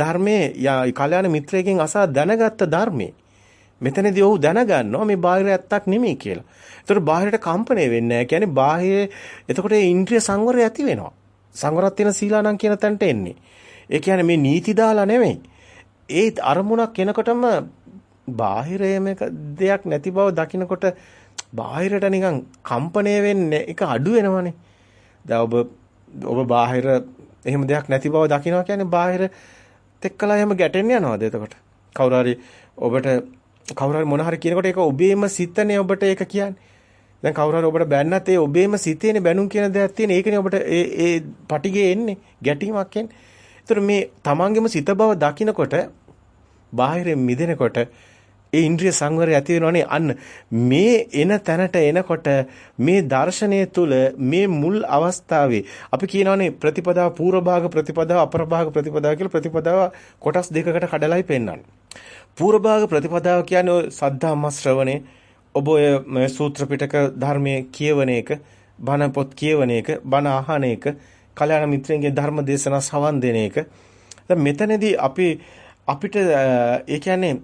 ධර්මයේ කල්යාණ මිත්‍රයෙක්ගෙන් අසා දැනගත්ත ධර්මයේ මෙතනදී ඔහු දැනගන්නවා මේ බාහිර ඇත්තක් නෙමෙයි කියලා. ඒතකොට බාහිරට කම්පණය වෙන්නේ නැහැ. කියන්නේ බාහිර එතකොට ඒ ඉන්ද්‍රිය සංවරය ඇති වෙනවා. සංවරත් වෙන සීලානම් කියන තැනට එන්නේ. ඒ කියන්නේ මේ නීති දාලා නෙමෙයි. ඒ අරමුණක් එනකොටම බාහිරයේම දෙයක් නැති බව දකිනකොට බාහිරට නිකන් කම්පණය වෙන්නේ ඒක අඩු වෙනවනේ. දැන් ඔබ ඔබ බාහිර එහෙම දෙයක් නැති බව දකිනවා කියන්නේ බාහිර තෙක්කලා එහෙම ගැටෙන්න යනවාද එතකොට? කවුරු හරි ඔබට කවුරු හරි මොන හරි කියනකොට ඒක ඔබේම සිතනේ ඔබට ඒක කියන්නේ. දැන් කවුරු හරි ඔබට බැන්නත් ඒ ඔබේම සිතේනේ බැනුම් කියන දෙයක් තියෙන. ඒකනේ ඔබට ඒ ඒ පටිගේ එන්නේ ගැටීමක් එන්නේ. ඒතර මේ තමන්ගේම සිත බව දකිනකොට බාහිරින් මිදෙනකොට ඒ ඉන්ද්‍රිය සංවරය ඇති වෙනවනේ අන්න මේ එන තැනට එනකොට මේ දර්ශනය තුල මේ මුල් අවස්ථාවේ අපි කියනවනේ ප්‍රතිපදාව පූර්ව භාග ප්‍රතිපදාව අපර භාග ප්‍රතිපදාව කියලා ප්‍රතිපදාව කොටස් දෙකකට කඩලායි පෙන්වන්නේ. පූර්ව භාග ප්‍රතිපදාව කියන්නේ ඔය සද්ධාම්ම ශ්‍රවණේ ඔබ ඔය සූත්‍ර පිටක ධර්මයේ කියවන එක බණ පොත් කියවන එක බණ අහන එක කල්‍යාණ මිත්‍රයන්ගේ ධර්ම දේශනා සවන් දෙන එක දැන් මෙතනදී අපි අපිට ඒ කියන්නේ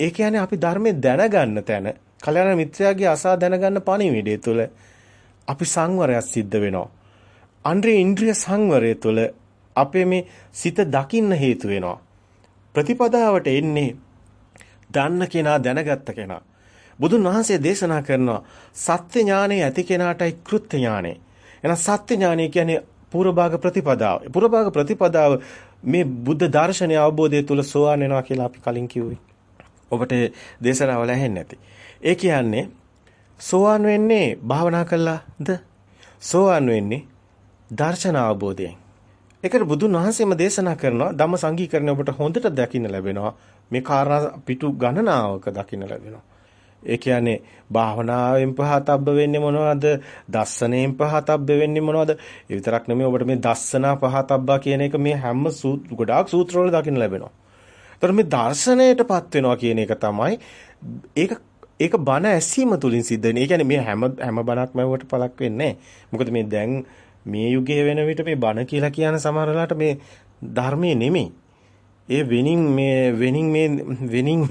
ඒ කියන්නේ අපි ධර්මයේ දැනගන්න තැන කල්‍යාණ මිත්‍රයාගේ අසා දැනගන්න පණිවිඩය තුළ අපි සංවරයක් සිද්ධ වෙනවා. අන්ද්‍රේ ඉන්ද්‍රිය සංවරය තුළ අපේ මේ සිත දකින්න හේතු වෙනවා. ප්‍රතිපදාවට එන්නේ දන්න කෙනා දැනගත්ත කෙනා. බුදුන් වහන්සේ දේශනා කරනවා සත්‍ය ඥානෙ ඇති කෙනාටයි කෘත්‍ය ඥානෙ. එහෙනම් සත්‍ය ඥානෙ කියන්නේ පූර්වභාග ප්‍රතිපදාව. පූර්වභාග ප්‍රතිපදාව මේ බුද්ධ දර්ශනය අවබෝධය තුල සෝවාන් වෙනවා කියලා අපි කලින් කිව්වේ. ඔබට දේශනාවල ඇහෙන්නේ නැති. ඒ කියන්නේ සෝවාන් වෙන්නේ භාවනා කළාද? සෝවාන් වෙන්නේ දර්ශන අවබෝධයෙන්. ඒකට බුදුන් වහන්සේම දේශනා කරනවා ධම්ම සංගීකරණය ඔබට හොඳට දකින්න ලැබෙනවා. මේ කාරණා පිටු ගණනාවක දකින්න ලැබෙනවා. ඒ කියන්නේ භාවනාවෙන් පහතබ්බ වෙන්නේ මොනවද? දස්සනෙන් පහතබ්බ වෙන්නේ මොනවද? ඒ විතරක් නෙමෙයි ඔබට මේ දස්සනා පහතබ්බා කියන එක මේ හැම ගොඩාක් සූත්‍රවල දකින්න ලැබෙනවා. ඒතර මේ දර්ශනයටපත් වෙනවා කියන එක තමයි ඒක ඒක බණ ඇසීම තුලින් සිද්ධ වෙන්නේ. ඒ කියන්නේ මේ හැම හැම බණක්ම වුවට පළක් වෙන්නේ මොකද මේ දැන් මේ යුගයේ වෙන විට මේ බණ කියලා කියන සමහර වෙලාවට මේ ධර්මයේ නෙමෙයි. ඒ වෙනින් මේ වෙනින් මේ වෙනින්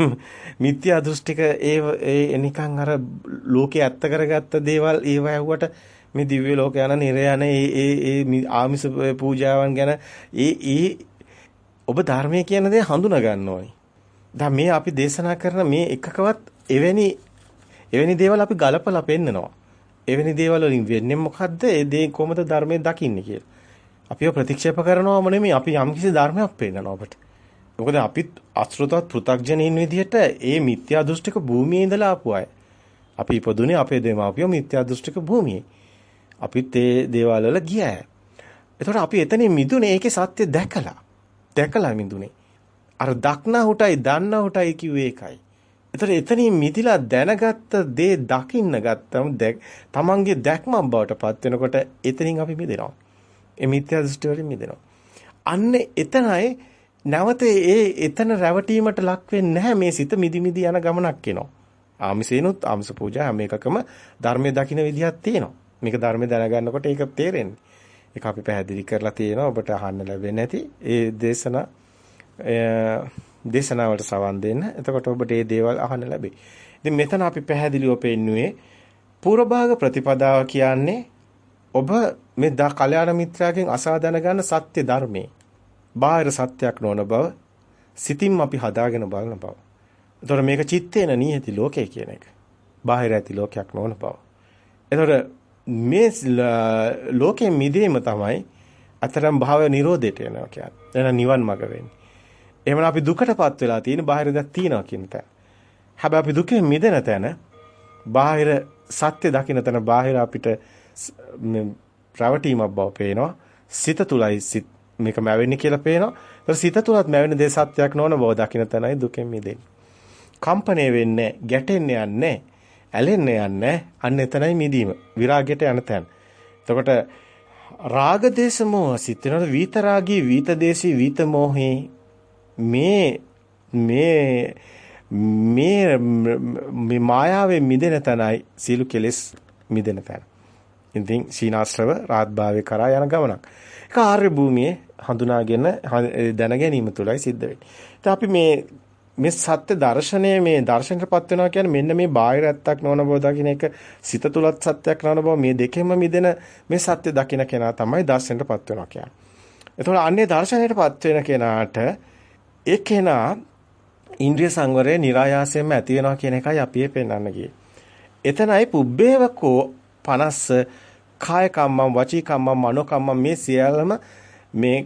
මිත්‍යා දෘෂ්ටික ඒ ඒ නිකන් අර ලෝකේ ඇත්ත කරගත්ත දේවල් ඒව ඇහුවට මේ දිව්‍ය ලෝක යන නිරය යන ඒ ඒ ඒ ආමිස පූජාවන් ගැන ඒ ඒ ඔබ ධර්මයේ කියන දේ හඳුනා ගන්න ඕනි. දැන් මේ අපි දේශනා කරන මේ එකකවත් එවැනි එවැනි දේවල් අපි ගලපලා පෙන්නනවා. එවැනි දේවල් වලින් වෙන්නේ මොකද්ද? ඒ දේ කොහොමද ධර්මයේ දකින්නේ කියලා. අපිව ප්‍රතික්ෂේප කරනවම නෙමෙයි අපි යම්කිසි ධර්මයක් පෙන්නනවා අපට. මොකද අපිත් අසෘතවත් පෘ탁ජනයින් විදිහට ඒ මිත්‍යා දෘෂ්ටික භූමියේ ඉඳලා ආපු අය. අපි ඉපදුනේ අපේ දෙමාපියෝ මිත්‍යා දෘෂ්ටික භූමියේ. අපිත් ඒ දේවල් වල ගියා. එතකොට අපි එතනින් මිදුනේ ඒකේ සත්‍ය දැකලා. දැකලා මිදුනේ. අර දක්නහුටයි දන්නහුටයි කිව්වේ ඒකයි. එතකොට එතනින් මිදිලා දැනගත්ත දේ දකින්න ගත්තම තමන්ගේ දැක්මක් බවට පත් වෙනකොට එතනින් අපි මිදෙනවා. ඒ මිත්‍යා දෘෂ්ටි වලින් මිදෙනවා. අන්න එතනයි නැවත ඒ එතන රැවටීමට ලක් වෙන්නේ නැහැ මේ සිත මිදි මිදි යන ගමනක් එනවා. ආමිසේනොත් ආමිස පූජා හැම එකකම ධර්මයේ දකින්න විදිහක් තියෙනවා. මේක ධර්මයේ දැනගන්නකොට ඒක තේරෙන්නේ. ඒක අපි පැහැදිලි කරලා තියෙනවා ඔබට අහන්න ලැබෙන්නේ නැති ඒ දේශනා දේශනාවට සවන් දෙන්න. එතකොට ඔබට මේ දේවල් අහන්න ලැබෙයි. ඉතින් මෙතන අපි පැහැදිලිව පෙන්නුවේ පූර්වභාග ප්‍රතිපදාව කියන්නේ ඔබ මේ දා කල්යාණ මිත්‍රාගෙන් අසා දැනගන්න සත්‍ය ධර්මයේ බාහිර සත්‍යයක් නොවන බව සිතින් අපි හදාගෙන බලන බව. එතකොට මේක චිත්තේන නියති ලෝකය කියන එක. බාහිර ඇති ලෝකයක් නොවන බව. එතකොට මේ ලෝකෙ මිදීම තමයි අතරම් භාව නිරෝධයට යනවා කියන්නේ. එන නිවන් මඟ වෙන්නේ. එහෙමනම් අපි දුකටපත් වෙලා තියෙන බාහිර දෙයක් තියනවා කියන තැන. හැබැයි අපි දුකෙන් මිදෙන තැන බාහිර සත්‍ය දකින්න තැන බාහිර අපිට රැවටීමක් බව පේනවා. සිත තුලයි සිත් මේක මැවෙන්නේ කියලා පේනවා. ඒතර සිත තුලත් මැවෙන දේ සත්‍යයක් නොවන බව දකින්න තැනයි දුකෙන් මිදෙන්නේ. කම්පණය වෙන්නේ ගැටෙන්නේ යන්නේ ඇලෙන්නේ යන්නේ අන්න එතනයි මිදීම. විරාගයට යන තැන. එතකොට රාග දේශ මොහ සිතනොත් විතරාගී විතදේශී විතමෝහේ මේ මේ මේ මේ මායාවේ මිදෙන තැනයි සීළු කෙලෙස් මිදෙන තැන. ඉතින් සීනාශ්‍රව රාත්භාවයේ කරා යන ගමනක්. ඒක ආර්ය භූමියේ හඳුනාගෙන දැන ගැනීම තුළයි සිද්ධ වෙන්නේ. අපි මේ මේ සත්‍ය දර්ශනය මේ දර්ශනයටපත් වෙනවා කියන්නේ මෙන්න මේ බාහිර ඇත්තක් නොවන බව දකින්න එක සිත තුලත් සත්‍යයක් නොවන බව මේ දෙකෙන්ම මිදෙන මේ සත්‍ය දකින්න කෙනා තමයි දර්ශනයටපත් වෙනවා කියන්නේ. එතකොට අන්නේ දර්ශනයටපත් වෙන කෙනාට ඒ කෙනා ඉන්ද්‍රිය සංවරය નિરાයාසයෙන්ම ඇති වෙනවා කියන එකයි අපි පෙන්වන්න ගියේ. එතනයි පුබ්බේවකෝ 50 කාය කම්මම් වචී කම්මම් මනෝ කම්මම් මේ සියල්ලම මේ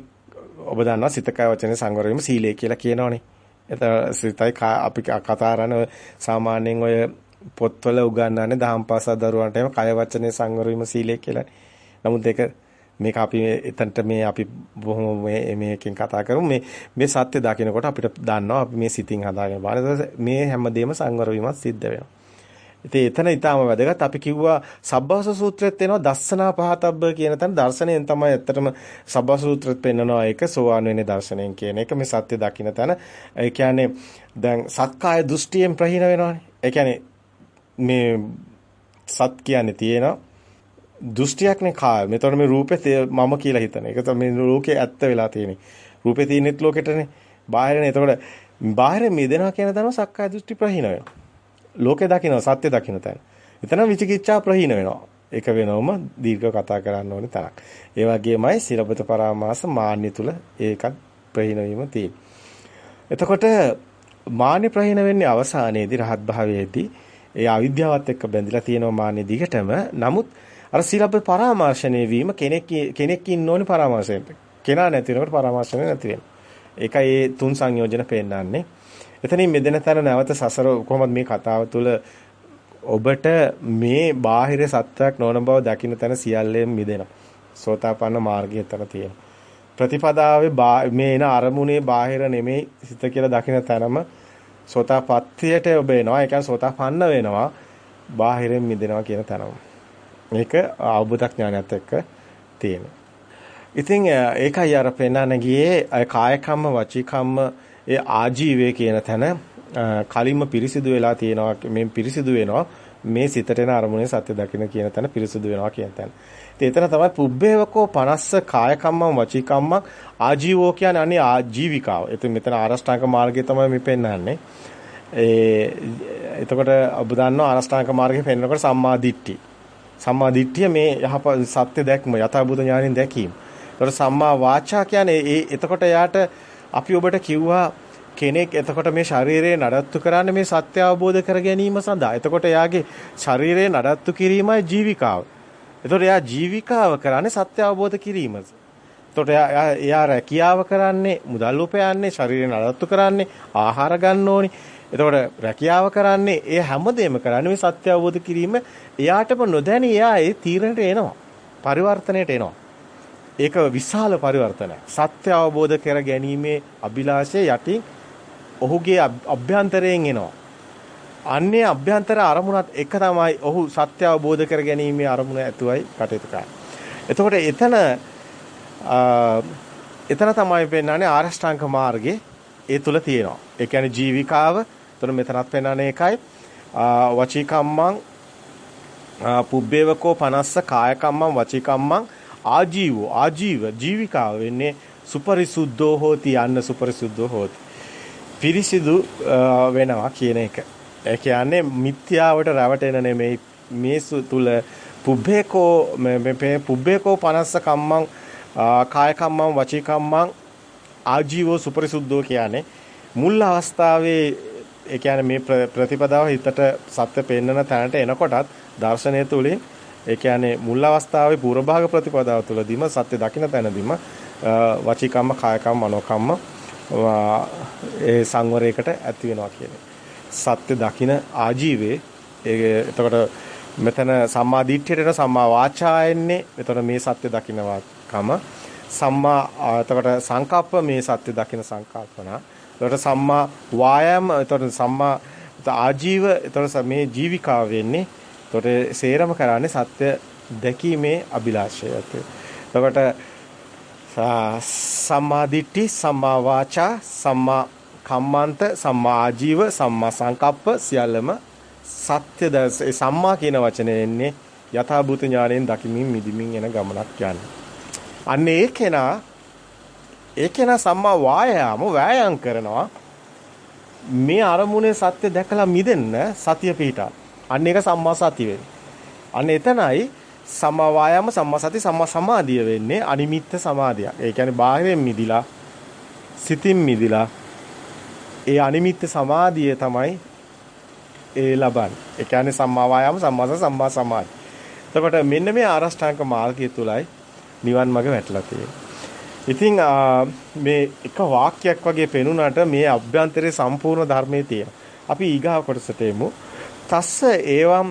ඔබ දන්නවා සිත කය වචනේ සංවර වීම සීලය කියලා කියනවනේ. එතන සිතයි අපි කතා කරන සාමාන්‍යයෙන් ඔය පොත්වල උගන්වන්නේ දහම් පාසල් දරුවන්ට එහෙම කය වචනේ සංවර වීම සීලය කියලා. නමුත් ඒක මේක අපි එතනට මේ අපි බොහොම මේ මේකෙන් කතා කරමු මේ මේ සත්‍ය දකිනකොට අපිට දන්නවා අපි මේ සිතින් හදාගෙන බලන මේ හැමදේම සංවර වීමත් සිද්ධ වෙනවා. ඉතින් එතන ඊටාම වැදගත් අපි කිව්වා සබ්බාස සූත්‍රයේත් එනවා දස්සනා පහතබ්බ කියන තැන දර්ශනයෙන් තමයි ඇත්තටම සබ්බාස සූත්‍රෙත් පෙන්නනවා ඒක සෝවාන් වෙන්නේ දර්ශනයෙන් කියන එක මේ සත්‍ය දකින්න තැන ඒ කියන්නේ දැන් සත්කාය දෘෂ්ටියෙන් ප්‍රහීන වෙනවානේ ඒ කියන්නේ මේ සත් කියන්නේ තියෙනවා දෘෂ්ටියක්නේ කාය. මෙතන මේ රූපේ මම කියලා හිතන. ඒක තමයි මේ ලෝකේ ඇත්ත වෙලා තියෙන්නේ. රූපේ තියෙනෙත් ලෝකෙටනේ. බාහිරනේ. එතකොට බාහිර මිදෙනවා කියන තැන සක්කාය දෘෂ්ටි ප්‍රහීන වෙනවා. ලෝකේ දකින්න සත්‍ය දකින්න තැන. එතන විචිකිච්ඡා ප්‍රහීන වෙනවා. ඒක වෙනවම දීර්ඝ කතා කරන්න ඕනේ තරක්. ඒ වගේමයි සිරපත පරාමාස මාන්‍ය තුල ඒකත් ප්‍රහීන වීම තියෙන්නේ. එතකොට මාන්‍ය ප්‍රහීන වෙන්නේ අවසානයේදී රහත් භාවයේදී ඒ අවිද්‍යාවත් එක්ක බැඳිලා තියෙනවා මාන්‍ය දිගටම. නමුත් අර සිරපත පරාමර්ශණය වීම කෙනෙක් කෙනෙක් ඉන්න ඕනේ පරාමර්ශණයට. කෙනා නැති වෙනකොට පරාමර්ශණය නැති වෙනවා. ඒකයි ඒ තුන් සංයෝජන පෙන්නන්නේ. එතනින් මෙදෙන තැන නැවත සසර කොහොමද මේ කතාව තුළ ඔබට මේ බාහිර සත්‍යයක් නොවන බව දකින්න තැන සියල්ලෙන් මිදෙනවා. සෝතාපන්න මාර්ගය එතන තියෙනවා. ප්‍රතිපදාවේ මේ එන අරමුණේ බාහිර නෙමෙයි සිත කියලා දකින්න තැනම සෝතාපට්ඨියට ඔබ එනවා. ඒ කියන්නේ සෝතාපන්න වෙනවා. බාහිරෙන් මිදෙනවා කියන තැනම. මේක අවබෝධ ඥානයත් එක්ක තියෙනවා. ඉතින් ඒකයි අර පෙන්නන ගියේ කාය කම්ම වචී කම්ම ඒ ආජීවය කියන තැන කලින්ම පිරිසිදු වෙලා තියෙනවා මේ පිරිසිදු වෙනවා මේ සිතට එන අරමුණේ සත්‍ය දකින්න කියන තැන පිරිසිදු වෙනවා කියන තැන. ඉතින් එතන තමයි පුබ්බේවකෝ 50 කාය කම්මං වචී කම්මං ආජීවෝ කියන්නේ අනේ ආජීවිකාව. ඉතින් මෙතන ආරෂ්ඨාංග මාර්ගය තමයි මේ පෙන්වන්නේ. ඒ එතකොට ඔබ දන්නවා ආරෂ්ඨාංග මාර්ගය පෙන්වනකොට සම්මා දිට්ඨි. සම්මා දිට්ඨිය මේ යහපත් සත්‍ය දැක්ම යථාභූත ඥානින් දැකීම. එතකොට සම්මා වාචා කියන්නේ ඒ එතකොට යාට අපි ඔබට කිව්වා කෙනෙක් එතකොට මේ ශරීරය නඩත්තු කරන්නේ මේ සත්‍ය අවබෝධ කර ගැනීම සඳහා. එතකොට එයාගේ ශරීරය නඩත්තු කිරීමයි ජීවිකාව. එතකොට එයා ජීවිකාව කරන්නේ සත්‍ය අවබෝධ කිරීම. එතකොට එයා එයා රැකියාව කරන්නේ මුදල් උපයන්නේ ශරීරය නඩත්තු කරන්නේ ආහාර ගන්න ඕනි. එතකොට රැකියාව කරන්නේ ඒ හැමදේම කරන්නේ මේ සත්‍ය අවබෝධ කිරීම එයාටම නොදැනී එයා ඒ තීරණයට එනවා. පරිවර්තනයට එනවා. ඒක විශාල පරිවර්තනයක්. සත්‍ය අවබෝධ කර ගැනීමේ අභිලාෂය යටින් ඔහුගේ අභ්‍යන්තරයෙන් එනවා. අන්නේ අභ්‍යන්තර අරමුණත් එක තමයි ඔහු සත්‍ය අවබෝධ කර ගැනීමේ අරමුණ ඇතුවයි කටයුතු කරන්නේ. එතකොට එතන එතන තමයි පෙන්වන්නේ ආරෂ්ඨාංග මාර්ගේ ඒ තුල තියෙනවා. ඒ කියන්නේ ජීවිකාව. එතන මෙතනත් පෙන්වන්නේ ඒකයි. වචී කම්මං පුබ්බේවකෝ 50 කාය කම්මං වචී කම්මං ආජීවෝ ආජීව ජීවිකාව වෙන්නේ සුපරිසුද්ධෝ හෝති යන්න සුපරිසුද්ධෝ හෝති. පිරිසිදු වෙනවා කියන එක. ඒ කියන්නේ මිත්‍යාවට රැවටෙන නෙමෙයි මේ තුල පුබ්බේකෝ මේ පුබ්බේකෝ 50 කම්මං කාය කම්මං වචී කම්මං ආජීවෝ සුපරිසුද්ධෝ කියන්නේ මුල් අවස්ථාවේ ඒ කියන්නේ මේ ප්‍රතිපදාව හිතට සත්‍ය පෙන්වන තැනට එනකොටත් දර්ශනය තුලින් ඒ කියන්නේ මුල් අවස්ථාවේ පූර්ව භාග ප්‍රතිපදාව තුළදීම සත්‍ය දකින්න තැනදීම වචිකම්ම කායකම්ම මනෝකම්ම ඒ සංවරයකට ඇති වෙනවා කියන්නේ. සත්‍ය දකින ආජීවයේ ඒ එතකොට මෙතන සම්මා දිට්ඨියට සම්මා වාචා එන්නේ. එතකොට මේ සත්‍ය දකින්නකම සම්මා එතකොට සංකප්ප මේ සත්‍ය දකින සංකල්පනා. එතකොට සම්මා වායාම එතකොට සම්මා ආජීව එතකොට මේ ජීවිකාව වෙන්නේ එතකොට සේරම කරන්නේ සත්‍ය දැකීමේ අභිලාෂය. එතකොට සම්මා දිට්ඨි, සම්මා වාචා, සම්මා කම්මන්ත, සම්මා ආජීව, සම්මා සංකප්ප සියල්ලම සත්‍ය ඒ සම්මා කියන වචනේ එන්නේ යථාභූත ඥාණයෙන් දකිමින් මිදිමින් එන ගමනක් යන්නේ. අන්න ඒ කෙනා ඒකේන සම්මා වායාම වෑයම් කරනවා. මේ අරමුණේ සත්‍ය දැකලා මිදෙන්න සතිය පිහිටා. අන්න ඒක සම්මා සතිය වෙන්නේ. අන්න එතනයි සම්මා වායාම සම්මා සති සම්මා සමාධිය වෙන්නේ අනිමිත්ත සමාධිය. ඒ කියන්නේ බාහිරෙන් මිදිලා සිතින් මිදිලා ඒ අනිමිත්ත සමාධිය තමයි ඒ ලබන්නේ. ඒ කියන්නේ සම්මා වායාම සම්මා සම්මා සමාධි. එතකොට මෙන්න මේ ආරෂ්ඨාංග මාර්ගය තුලයි නිවන් මඟ වැටලා තියෙන්නේ. ඉතින් මේ එක වාක්‍යයක් වගේ පෙනුනට මේ අභ්‍යන්තරයේ සම්පූර්ණ ධර්මයේ තියෙන. අපි ඊගාව කොටසට එමු. තස්ස ඒවම්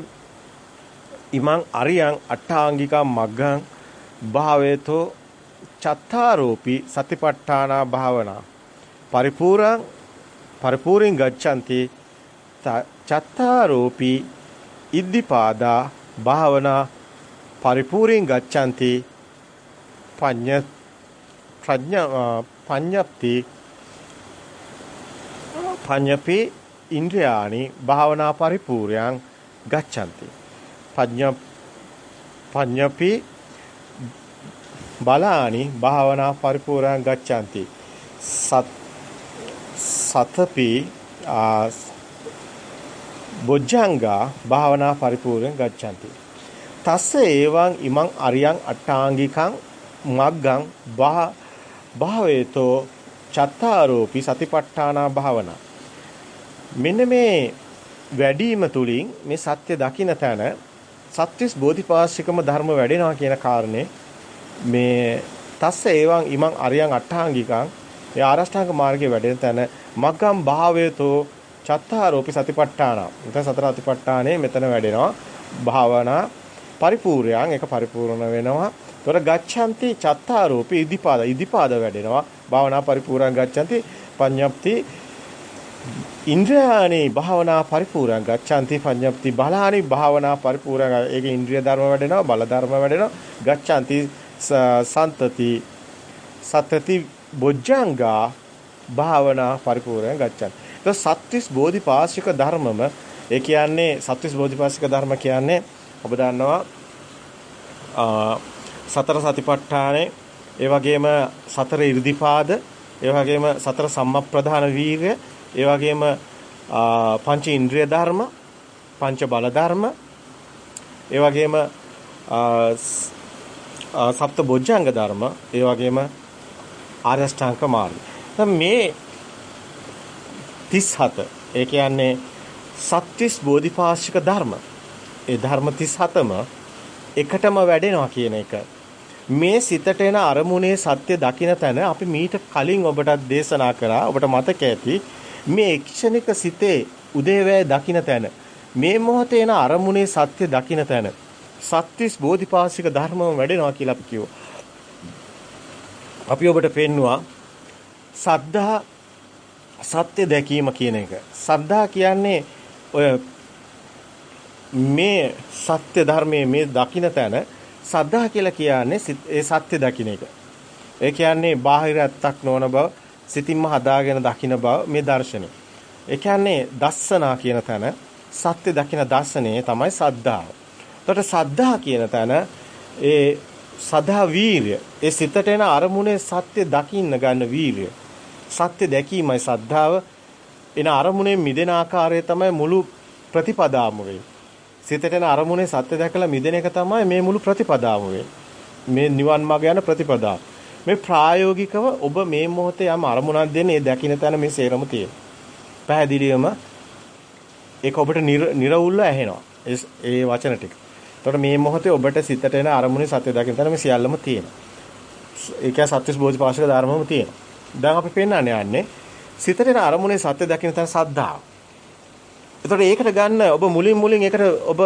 ඉමං අරියං අට්ඨාංගිකා මග්ගං භාවේතෝ චත්තාරෝපි සතිපට්ඨානා භාවනා. පරිපූර්ණං පරිපූර්ණං ගච්ඡanti චත්තාරෝපි ඉද්ධිපාදා භාවනා පරිපූර්ණං ගච්ඡanti පඤ්ඤ ප්‍රඥා පඤ්ඤප්ති පඤ්ඤපි ඉන්ද්‍රයානි භාවනා පරිපූර්ණං ගච්ඡanti. පඤ්ඤ පඤ්ඤපි බලානි භාවනා පරිපූර්ණං ගච්ඡanti. සත් සතපි බොජ්ජංගා භාවනා පරිපූර්ණං ගච්ඡanti. තස්ස ඒවං ඉමං අරියං අට්ඨාංගිකං මග්ගං භාවේතෝ චත්තාරෝපි සතිපට්ඨානා භාවනා. මෙන්න මේ වැඩිම තුලින් මේ සත්‍ය දකින්න තැන සත්‍විස් බෝධිපාශිකම ධර්ම වැඩෙනවා කියන කාරණේ මේ තස්ස ඒවං ඉමං අරියං අට්ඨාංගිකං ඒ ආරෂ්ඨාංග මාර්ගයේ වැඩෙන තැන මග්ගම් භාවයතෝ චත්තාරෝපි සතිපට්ඨාන. මෙතන සතර අතිපට්ඨානේ මෙතන වැඩෙනවා. භාවනා පරිපූර්ණයන් ඒක පරිපූර්ණ වෙනවා. තොර ගච්ඡanti චත්තාරෝපි ඉදිපාද ඉදිපාද වැඩෙනවා. භාවනා පරිපූර්ණ ගච්ඡanti පඤ්ඤප්ති ඉන්ද්‍රයානි භාවනා පරිපූර්ණ ගච්ඡanti පඤ්ඤප්ති බලානි භාවනා පරිපූර්ණ. ඒක ඉන්ද්‍රිය ධර්ම වැඩෙනවා බල ධර්ම වැඩෙනවා. ගච්ඡanti සන්තති සතති බොජ්ජංගා භාවනා පරිපූර්ණ ගච්ඡanti. ඊට සත්‍විස් බෝධිපාශික ධර්මම ඒ කියන්නේ සත්‍විස් බෝධිපාශික ධර්ම කියන්නේ ඔබ දන්නවා සතර සතිපට්ඨානේ ඒ වගේම සතර ඉර්ධිපාද ඒ වගේම සතර සම්මප්‍රධාන වීර්ය ඒ වගේම පංච ඉන්ද්‍රිය ධර්ම පංච බල ධර්ම ඒ වගේම සප්ත බොජ්ජංග ධර්ම ඒ වගේම ආර්ය අෂ්ටාංග මාර්ගය. දැන් මේ 37 ඒ කියන්නේ සත්‍විස් බෝධිපාශික ධර්ම. ඒ ධර්ම 37ම එකටම වැඩෙනවා කියන එක. මේ සිතට එන අරමුණේ සත්‍ය දකින තැන අපි මීට කලින් ඔබට දේශනා කරා ඔබට මතක ඇති මේ ක්ෂණික සිතේ උදේවැය දකින තැන මේ මොහොතේ එන අරමුණේ සත්‍ය දකින තැන සත්‍විස් බෝධිපාශික ධර්මම වැඩෙනවා කියලා අපි කිව්වා. අපි ඔබට පෙන්නවා සද්ධා සත්‍ය දැකීම කියන එක. සද්ධා කියන්නේ ඔය මේ සත්‍ය ධර්මයේ මේ දකින්න තැන සද්ධා කියලා කියන්නේ ඒ සත්‍ය දකින්න එක. ඒ කියන්නේ බාහිර ඇත්තක් නොවන බව සිතින්ම හදාගෙන දකින්න බව මේ දර්ශනය. ඒ කියන්නේ දස්සනා කියන තැන සත්‍ය දකින්න දර්ශනය තමයි සද්ධාව. එතකොට සද්ධා කියන තැන ඒ සදා වීරිය ඒ සිතට එන අරමුණේ සත්‍ය දකින්න ගන්න වීරිය. සත්‍ය දැකීමයි සද්ධාව. එන අරමුණේ මිදෙන ආකාරය තමයි මුළු ප්‍රතිපදාම වෙන්නේ. සිතට එන අරමුණේ සත්‍ය දැකලා මිදෙන එක තමයි මේ මුළු ප්‍රතිපදාම මේ නිවන් මාර්ග යන ප්‍රතිපදාව. මේ ප්‍රායෝගිකව ඔබ මේ මොහොතේ යම් අරමුණක් දෙන්නේ ඒ දකින්න තැන මේ සේරම තියෙනවා පැහැදිලිවම ඒක ඔබට නිර්වුල්ව ඇහෙනවා ඒ වචන ටික එතකොට මේ මොහොතේ ඔබට සිතට එන අරමුණේ සත්‍ය දකින්න තැන මේ සියල්ලම තියෙනවා. ඒ කියන්නේ සත්‍යස් බෝධිපාශක ධර්මම තියෙනවා. දැන් අපි පෙන්වන්නේ යන්නේ සිතට එන අරමුණේ සත්‍ය දකින්න තැන සද්ධාව. එතකොට ඒකට ගන්න ඔබ මුලින් මුලින් ඒකට ඔබ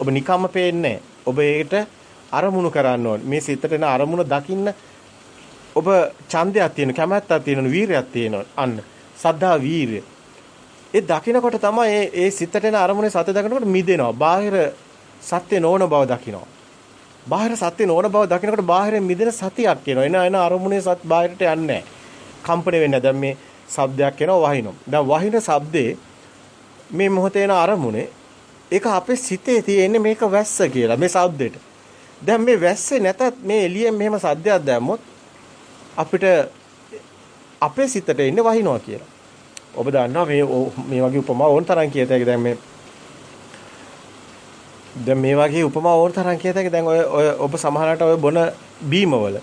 ඔබ නිකම්ම පේන්නේ ඔබ ඒකට අරමුණු කරන්න ඕනේ. මේ සිතට එන අරමුණ දකින්න ඔබ ඡන්දයක් තියෙන, කැමැත්තක් තියෙන, වීරයක් තියෙන අන්න. සද්ධා වීරිය. ඒ දකින්නකොට තමයි ඒ ඒ සිතට එන අරමුණේ සත්‍ය දකිනකොට මිදෙනවා. බාහිර සත්‍ය නොවන බව දකිනවා. බාහිර සත්‍ය නොවන බව දකිනකොට බාහිරින් මිදෙන සතියක් එනවා. එන එන අරමුණේ සත් බාහිරට යන්නේ නැහැ. කම්පණය වෙන්නේ දැන් මේ ශබ්දයක් එනවා වහිනවා. දැන් වහින ශබ්දේ මේ මොහොතේ එන අරමුණේ ඒක අපේ සිතේ තියෙන්නේ මේක වැස්ස කියලා මේ ශබ්දෙට. දැන් මේ වැස්සේ නැතත් මේ එළියෙන් මෙහෙම සද්දයක් දැම්මොත් අපිට අපේ සිතට එන්නේ වහිනවා කියලා. ඔබ දන්නවා මේ මේ වගේ උපමා ඕන තරම් කියත හැකි දැන් මේ දැන් මේ වගේ උපමා ඕන තරම් කියත හැකි දැන් ඔය ඔබ සමහරකට ඔය බොන බීමවල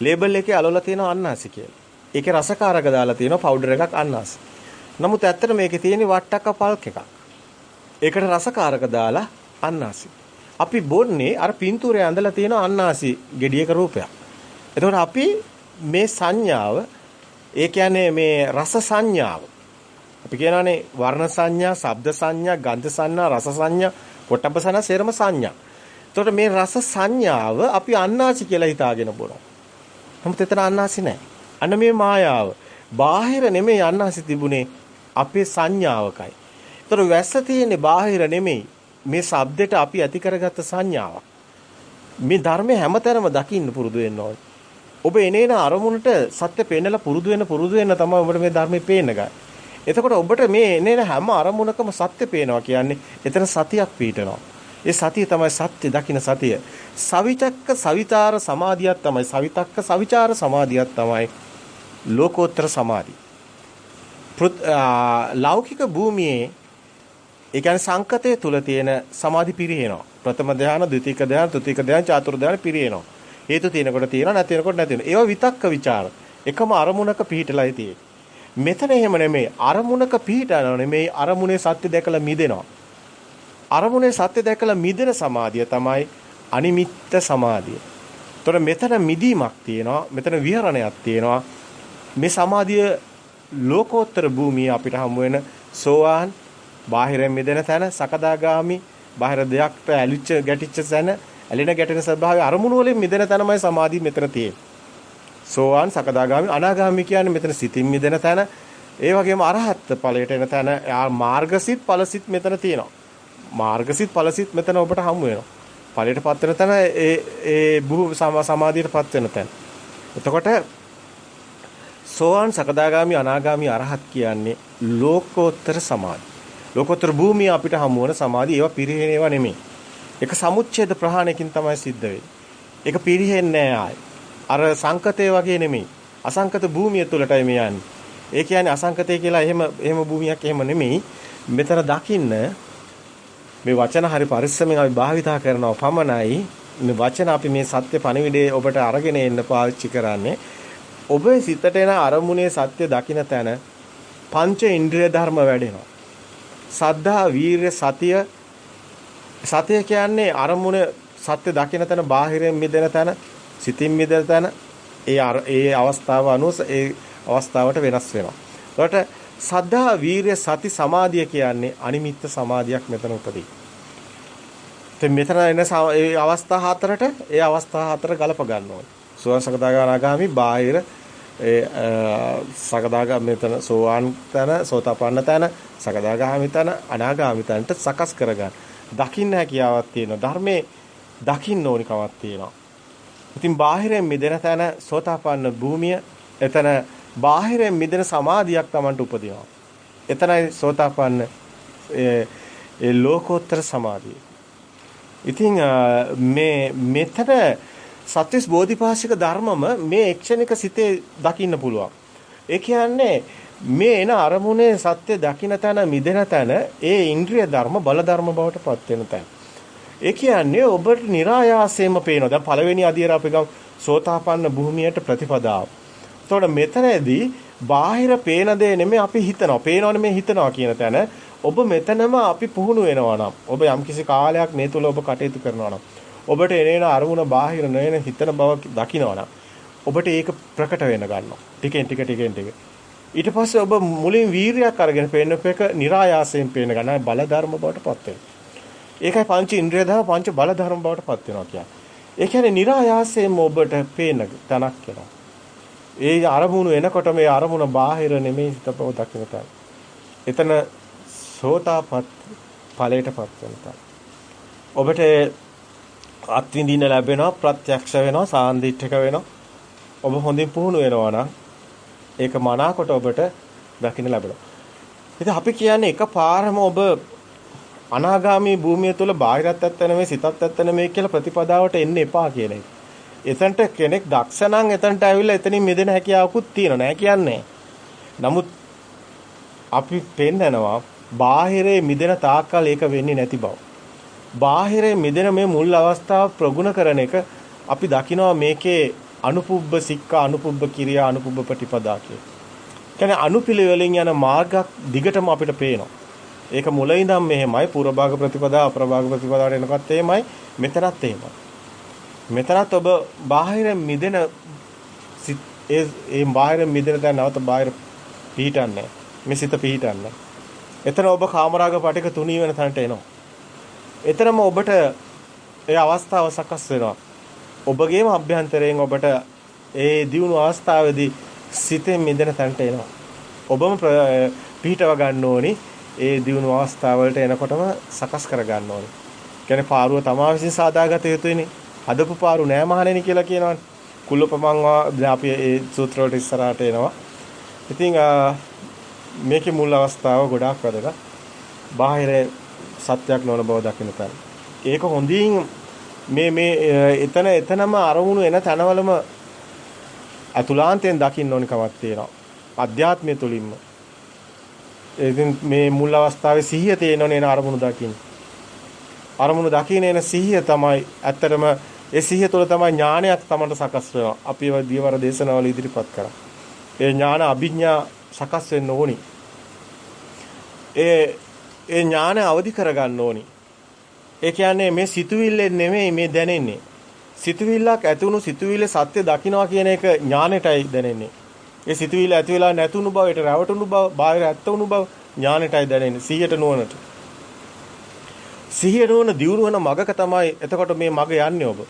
ලේබල් එකේ අලවලා තියෙනවා අන්නාසි කියලා. ඒකේ රසකාරක දාලා තියෙනවා පවුඩර් එකක් අන්නාසි. නමුත් ඇත්තට මේකේ තියෙන වට්ටක්ක පල්ක් එකක්. ඒකට රසකාරක දාලා අන්නාසි. අපි බොන්නේ අර පින්තූරේ ඇඳලා තියෙන අන්නාසි gediයක රූපයක්. එතකොට අපි මේ සංඥාව ඒ කියන්නේ මේ රස සංඥාව අපි කියනවානේ වර්ණ සංඥා, ශබ්ද සංඥා, ගන්ධ සංඥා, රස සංඥා, පොට්ටබ්බ සංඥා, සේරම සංඥා. එතකොට මේ රස සංඥාව අපි අන්නාසි කියලා හිතාගෙන බොනවා. නමුත් එතන අන්නාසි නැහැ. අන්න මේ මායාව. බාහිර නෙමෙයි අන්නාසි තිබුණේ අපේ සංඥාවකයි. ඒතර වැස්ස තියෙන්නේ බාහිර නෙමෙයි. මේ shabdෙට අපි ඇති කරගත්ත සංඥාවක්. මේ ධර්මයේ හැමතැනම දකින්න පුරුදු වෙන්න ඕනේ. ඔබ එනේන අරමුණට සත්‍ය පේන්නලා පුරුදු වෙන පුරුදු වෙන තමයි ඔබට මේ ධර්මයේ පේන්න ගන්නේ. එතකොට ඔබට මේ එනේන හැම අරමුණකම සත්‍ය පේනවා කියන්නේ එතන සතියක් පිටනවා. ඒ සතිය තමයි සත්‍ය දකින්න සතිය. සවිචක්ක සවිතාර සමාධියක් තමයි සවිතක්ක සවිචාර සමාධියක් තමයි ලෝකෝත්තර සමාධිය. ලෞකික භූමියේ ඒ කියන්නේ සංකතය තුල තියෙන සමාධි පිරිහෙනවා. ප්‍රථම ධානය, ද්විතීක ධානය, තෘතීක ධානය, චාතුර්ථ ධානය පිරිහෙනවා. හේතු තියෙනකොට තියෙනවා නැති වෙනකොට නැති වෙනවා. ඒවා විතක්ක ਵਿਚාර. එකම අරමුණක පිහිටලායි තියෙන්නේ. මෙතන එහෙම නෙමෙයි අරමුණක පිහිටනවා නෙමෙයි අරමුණේ සත්‍ය දැකලා මිදෙනවා. අරමුණේ සත්‍ය දැකලා මිදෙන සමාධිය තමයි අනිමිත්ත සමාධිය. එතකොට මෙතන මිදීමක් තියෙනවා. මෙතන විහරණයක් තියෙනවා. මේ සමාධිය ලෝකෝත්තර භූමිය අපිට හමු වෙන සෝවාන් බාහිරෙන් මිදෙන තැන සකදාගාමි බාහිර දෙයක්ට ඇලිච්ච ගැටිච්ච තැන ඇලෙන ගැටෙන ස්වභාවය අරමුණු වලින් මිදෙන තැනමයි සමාධිය මෙතන තියෙන්නේ. සෝවාන් සකදාගාමි අනාගාමි කියන්නේ මෙතන සිතින් මිදෙන තැන ඒ වගේම අරහත් ඵලයට එන තැන මාර්ගසිත ඵලසිත මෙතන තියෙනවා. මාර්ගසිත ඵලසිත මෙතන ඔබට හමු වෙනවා. ඵලයටපත් වෙන තැන ඒ ඒ බුහු සමාධියටපත් වෙන තැන. එතකොට සෝවාන් සකදාගාමි අනාගාමි අරහත් කියන්නේ ලෝකෝත්තර සමාධි. ලෝකෝත්තර භූමිය අපිට හමු වන සමාධි ඒවා පිරිහෙන ඒවා නෙමෙයි. ඒක සමුච්ඡේද ප්‍රහාණයකින් තමයි සිද්ධ වෙන්නේ. ඒක පිරිහෙන්නේ නැහැ අර සංකතේ වගේ නෙමෙයි. අසංකත භූමිය තුලටයි මේ යන්නේ. ඒ කියන්නේ අසංකතේ කියලා එහෙම එහෙම භූමියක් එහෙම නෙමෙයි. මෙතන දකින්න මේ වචන හරි පරිස්සමෙන් අපි භාවිතා කරනවා පමණයි මේ වචන අපි මේ සත්‍ය පණිවිඩේ ඔබට අරගෙන එන්න පාවිච්චි කරන්නේ ඔබේ සිතට එන අරමුණේ සත්‍ය දකින්න තැන පංච ඉන්ද්‍රිය ධර්ම වැඩෙනවා. සද්ධා, වීරය, සතිය සතිය කියන්නේ අරමුණ සත්‍ය දකින්න තැන බාහිරින් මිදෙන තැන, සිතින් මිදෙන තැන ඒ ඒ අවස්ථාව අනුව ඒ අවස්ථාවට වෙනස් වෙනවා. ඒකට සද්ධා, වීරය, සති, සමාධිය කියන්නේ අනිමිත්ත සමාධියක් මෙතන උපදී. ඉතින් මෙතන එන ඒ අවස්ථා හතරට ඒ අවස්ථා හතර ගලප ගන්න ඕනේ. සුවසකදාගානාගාමි බාහිර ඒ සකදාගා මෙතන සෝවාන් තන සෝතාපන්න තන සකදාගාමි තන අනාගාමි තනට සකස් කරගන්න. දකින්න හැකියාවක් තියෙනවා. ධර්මයේ දකින්න ඕනි කමක් තියෙනවා. ඉතින් බාහිරෙන් මිදෙන තැන සෝතාපන්න භූමිය එතන බාහිරෙන් මිදෙන සමාධියක් Tamanට උපදිනවා. එතනයි සෝතාපන්න ඒ ලෝකෝත්තර සමාධිය. ඉතින් මේ මෙතන සත්‍විස් බෝධිපාශික ධර්මම මේ එක්ෂණික සිතේ දකින්න පුළුවන්. ඒ කියන්නේ මේ එන අරමුණේ සත්‍ය දකින්න තැන මිදෙන තැන ඒ ඉන්ද්‍රිය ධර්ම බල ධර්ම බවට පත් වෙන තැන. ඒ කියන්නේ ඔබට નિરાයාසයෙන්ම පේනවා. දැන් පළවෙනි අදියර අපි ගමු සෝතාපන්න භූමියට ප්‍රතිපදාව. එතකොට මෙතනදී බාහිර පේන දේ නෙමෙයි අපි හිතනවා. පේනව නෙමෙයි හිතනවා කියන තැන ඔබ මෙතනම අපි පුහුණු වෙනවා නම් ඔබ යම්කිසි කාලයක් මේ තුල ඔබ කටයුතු කරනවා නම් ඔබට එනේන අරමුණ බාහිර නොයන හිතන බව දකිනවනම් ඔබට ඒක ප්‍රකට වෙන්න ගන්නවා. ටිකෙන් ටික ටිකෙන් ටික. ඊට පස්සේ ඔබ මුලින් වීරයක් අරගෙන පේන එක નિરાයාසයෙන් පේන ගන්න බල ධර්ම බවට පත් ඒකයි පංච ඉන්ද්‍රිය දහ පංච බල ධර්ම බවට පත් වෙනවා කියන්නේ. ඒ කියන්නේ નિરાයාසයෙන්ම ඔබට පේන තනක් වෙනවා. ඒ අරමුණු එනකොට මේ අරමුණ බාහිර නෙමෙයි හිතපව දකින්න තන. එතන සෝතාපත් ඵලයටපත් වෙනවා. ඔබට අත්විඳින්න ලැබෙනවා ප්‍රත්‍යක්ෂ වෙනවා සාන්දිටික වෙනවා. ඔබ හොඳින් පුහුණු වෙනවා නම් ඒක මනාකොට ඔබට දකින්න ලැබෙනවා ඉතින් අපි කියන්නේ එකපාරම ඔබ අනාගාමී භූමිය තුල බාහිරත් ඇත්ත නෙමෙයි සිතත් ඇත්ත නෙමෙයි කියලා ප්‍රතිපදාවට එන්න එපා කියන එක. එතනට කෙනෙක් දක්ෂ නම් එතනට ඇවිල්ලා එතනින් මිදෙන හැකියාවකුත් තියෙනවා නෑ කියන්නේ. නමුත් අපි පෙන්නනවා බාහිරේ මිදෙන තාක්කල් ඒක වෙන්නේ නැති බව. බාහිරේ මිදෙන මේ මුල් අවස්ථාව ප්‍රගුණ කරන එක අපි දකිනවා මේකේ අනුපුබ්බ සික්කා අනුපුබ්බ කිරියා අනුපුබ්බ ප්‍රතිපදා කිය. කියන්නේ අනුපිළිවෙලින් යන මාර්ගයක් දිගටම අපිට පේනවා. ඒක මුල ඉඳන් මෙහෙමයි පුරභාග ප්‍රතිපදා අප්‍රභාග ප්‍රතිපදාට එනකත් එහෙමයි මෙතනත් එහෙමයි. මෙතනත් ඔබ බාහිර මිදෙන ඒ ඒ බාහිර මිදෙන දැන් නැවත බාහිර පිහිටන්නේ. මේ සිත පිහිටන්නේ. එතන ඔබ කාමරාග පටික තුනී වෙන තැනට එනවා. එතරම් ඔබට ඒ අවස්ථාව සකස් වෙනවා. ඔබගේම අභ්‍යන්තරයෙන් ඔබට ඒ දියුණු අවස්ථාවේදී සිතෙන් මිදෙන තැනට එනවා. ඔබම පිහිටව ගන්න ඕනි ඒ දියුණු අවස්ථාවලට එනකොටම සකස් කර ගන්න ඕනි. කියන්නේ පාරුව තමා විසින් සාදාගත යුතුයිනේ. හදපු පාරු නෑ මහණෙනි කියලා කියනවනේ. කුල්ලපමං අපි ඒ සූත්‍ර වලට ඉස්සරහට එනවා. ඉතින් මේකේ මුල් අවස්ථාව ගොඩාක් වැදගත්. බාහිර සත්‍යයක් නොවන බව දකින්න තැන. ඒක හොඳින් මේ මේ එතන එතනම අරමුණු එන තැනවලම අතුලාන්තයෙන් දකින්න ඕනි කමක් තියෙනවා. අධ්‍යාත්මය තුලින්ම. ඉතින් මේ මුල් අවස්ථාවේ සිහිය තියෙනවනේ එන අරමුණු දකින්න. අරමුණු දකින්න එන සිහිය තමයි ඇත්තටම ඒ සිහිය තුළ තමයි ඥානයක් තමන්ට සකස් වෙනවා. අපි ඒවා දියවර දේශනාවල ඉදිරිපත් කරා. ඒ ඥාන අභිඥා සකස් වෙන්න ඕනි. ඒ ඒ ඥාන අවදි කරගන්න ඕනි. ඒ කියන්නේ මේ සිතුවිල්ලෙන් නෙමෙයි මේ දැනෙන්නේ. සිතුවිල්ලක් ඇතුණු සිතුවිල්ල සත්‍ය දකින්නවා කියන එක ඥානෙටයි දැනෙන්නේ. ඒ සිතුවිල්ල ඇති වෙලා නැතුණු බව, ඒට රැවටුණු බව, බාහිර ඇත්ත වුණු බව ඥානෙටයි දැනෙන්නේ. සිහියට නුවණට. සිහිය නුවණ දියුණු වෙන මගක තමයි එතකොට මේ මග යන්නේ ඔබ.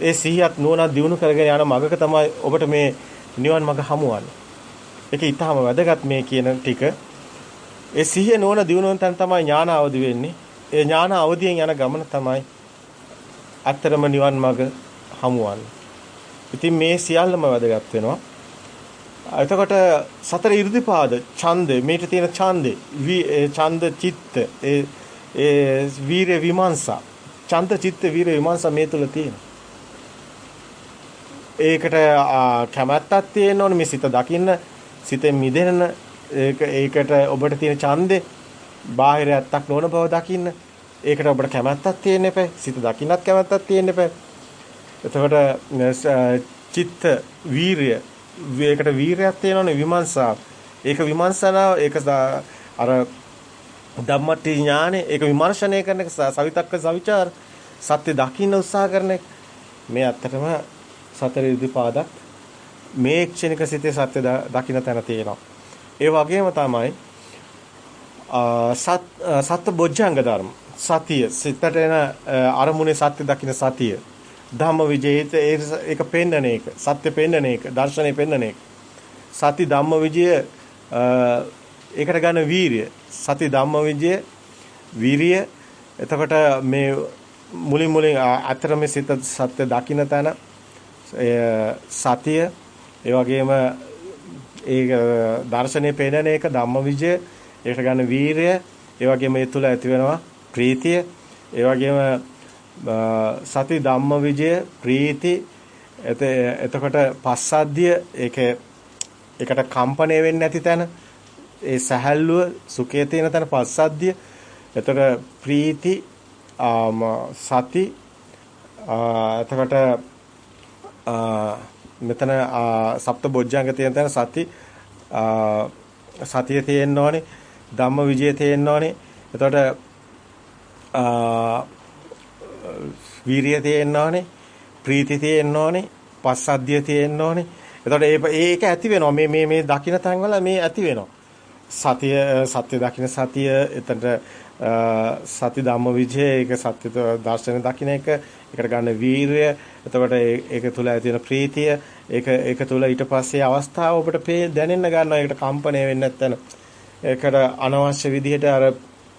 ඒ සිහියත් නුවණත් දියුණු කරගෙන යන මගක තමයි ඔබට මේ නිවන් මඟ හමුවන්නේ. ඒක ඊටාම වැදගත් මේ කියන ටික. ඒ සිහිය නුවණ දියුණු වෙන තැන තමයි ඥාන අවදි වෙන්නේ. ඒ ඥාන අවදියෙන් යන ගමන තමයි අත්‍තරම නිවන් මඟ හමුවන්නේ. ඉතින් මේ සියල්ලම වැදගත් වෙනවා. එතකොට සතර 이르දිපාද ඡන්දේ මේට තියෙන ඡන්දේ ඡන්ද චිත්ත ඒ ඒ වීර විමර්ශා ඡන්ද චිත්ත වීර විමර්ශා මේ තුල තියෙනවා. ඒකට කැමැත්තක් තියෙන්න ඕනේ මේ සිත දකින්න සිතෙන් මිදෙන්න ඒක ඒකට ඔබට තියෙන ඡන්දේ බාහිර ඇත්තක් නොවන බව දකින්න. ඒකට ඔබට කැමැත්තක් තියෙන්න එපා. සිත දකින්නත් කැමැත්තක් තියෙන්න එපා. එතකොට චිත්ත වීරය. ඒකට වීරයක් තියෙනවනේ විමර්ශාව ඒක විමර්ශනාව ඒක අර ධම්මටි ඥානෙ ඒක විමර්ශනය කරන එක සවිතක්ක සවිචාර. සත්‍ය දකින්න උත්සාහ කරන එක. මේ ඇත්තටම සතර ඉදිපාදක් මේ ක්ෂණික සිතේ සත්‍ය දකින්න තැන තියෙනවා. ඒ වගේම තමයි සත් සත් බොජ්ජංග ධර්ම. සතිය. සිතට එන අරමුණේ සත්‍ය දකින්න සතිය. ධම්ම විජේත ඒක පෙන්නන එක. සත්‍ය පෙන්නන එක. දර්ශනේ පෙන්නන එක. සති ධම්ම විජය ඒකට ගන්න වීරිය. සති ධම්ම විජය වීරිය. එතකොට මේ මුලින් මුලින් අතර මේ සිත සත්‍ය දකින්න තැන සතිය. ඒ වගේම ඒ දර්ශනේ පේනන එක ධම්මවිජය ඒකට ගන්න වීරය ඒ වගේම ඒ තුල ඇති වෙනවා ප්‍රීතිය ඒ වගේම සති ධම්මවිජය ප්‍රීති එතකොට පස්සද්ධිය ඒක ඒකට කම්පණය වෙන්නේ නැති තැන ඒ සැහැල්ලුව සුඛයේ තියෙන තැන පස්සද්ධිය එතකොට ප්‍රීති සති එතකොට මෙතන සප්ත බොජ්ජංග තියෙන තැන සති සතිය තියෙන්න ඕනේ. ධම්ම විජය තියෙන්න ඕනේ. එතකොට වීරිය තියෙන්න ඕනේ ප්‍රීති තියෙන්න ඕනේ පස්සද්ධිය තියෙන්න ඕනේ. එතකොට ඒක ඇති වෙනවා. මේ මේ මේ දකින්න තැන්වල මේ ඇති වෙනවා. සතිය සත්‍ය දකින්න සතිය එතනට සති ධම්ම විජය ඒක සත්‍ය දර්ශන දකින්න එක ඒකට ගන්න වීරය. එතකොට ඒක තුල ඇති වෙන ප්‍රීතිය ඒක ඒක තුල ඊට පස්සේ අවස්ථාව ඔබට දැනෙන්න ගන්නවා. ඒකට කම්පණය වෙන්නේ නැත්නම්. ඒකට අනවශ්‍ය විදිහට අර